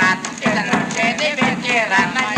รัตเจรัตเจนี่เป็นเจรัตนาย